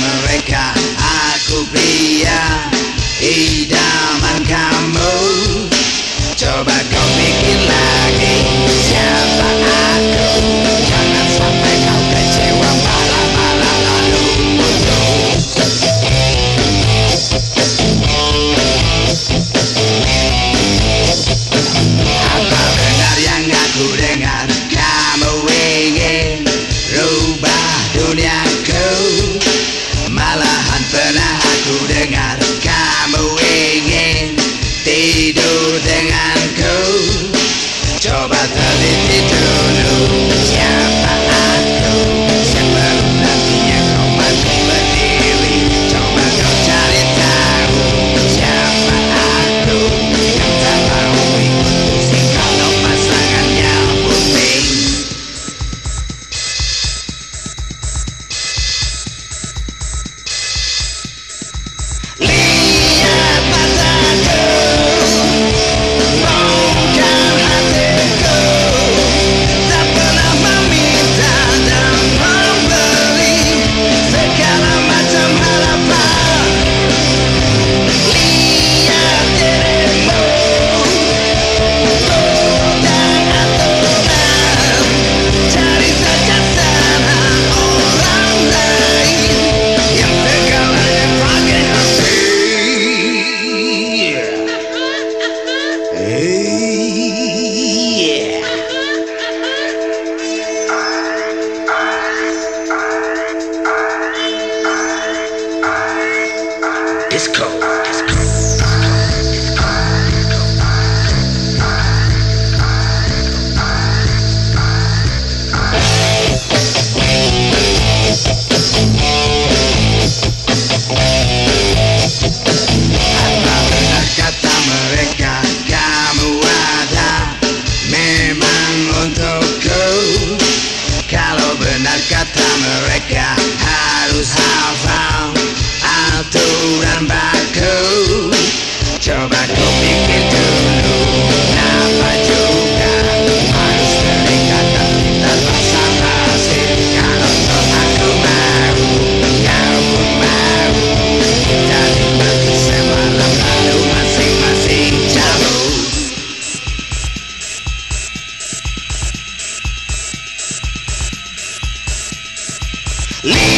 mereka. Aku biar Leave